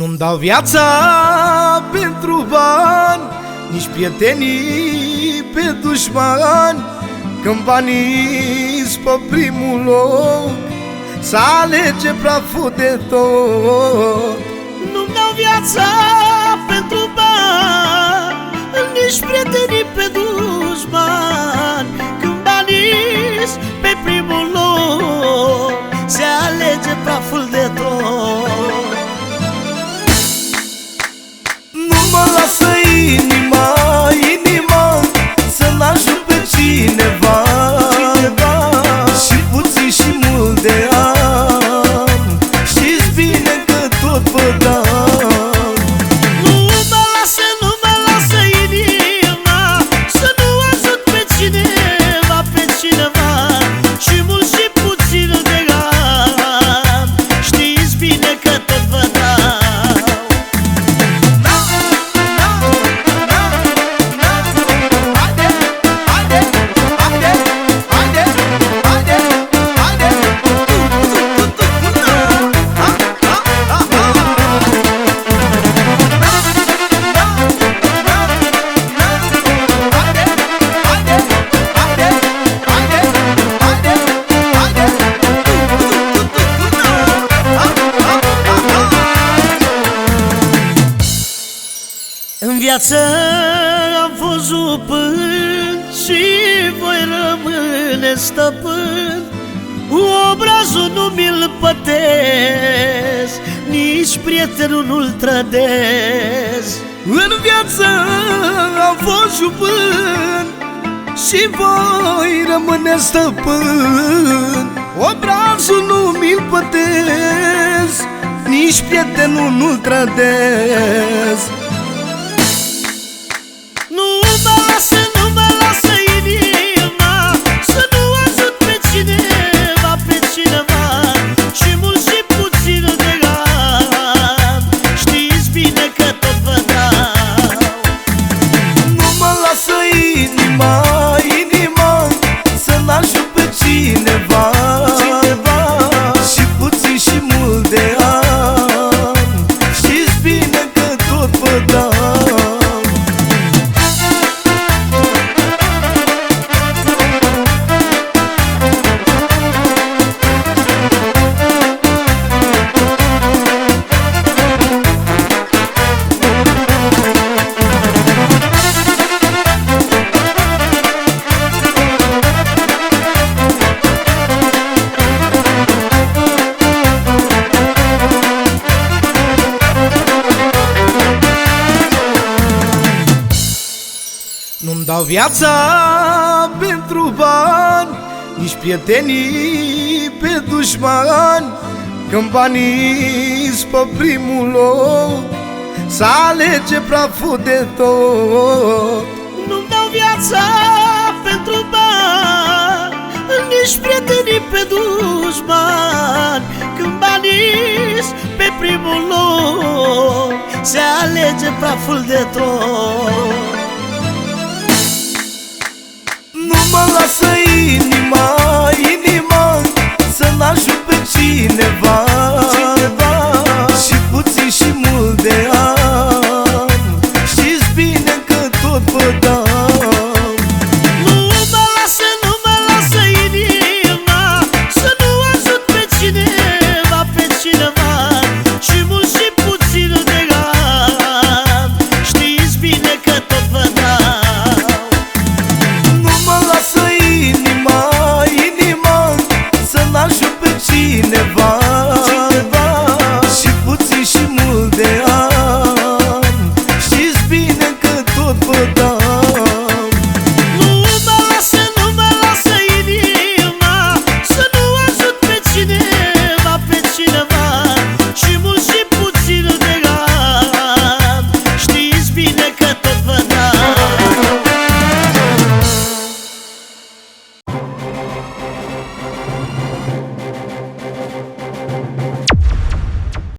Nu-mi dau viața pentru bani Nici prietenii pe dușmani. Când banii pe primul loc Să alege praful de tot. Nu-mi dau viața pentru bani Nici prietenii pe dușmani. Când banii pe primul loc Se alege praful În viață am fost jupân și voi rămâne stăpân. Obrazul nu mi-l pătesc, nici prietenul nu-l trădesc În viață am fost jupân Și voi rămâne stăpân. Obrazul nu mi-l pătesc Nici prietenul nu-l trădesc Nu-mi dau viața pentru bani Nici prietenii pe dușmani. Când banii pe primul loc Să alege praful de tot. Nu-mi dau viața pentru bani Nici prietenii pe dușmani. Când banii pe primul loc Se alege praful de tot să inima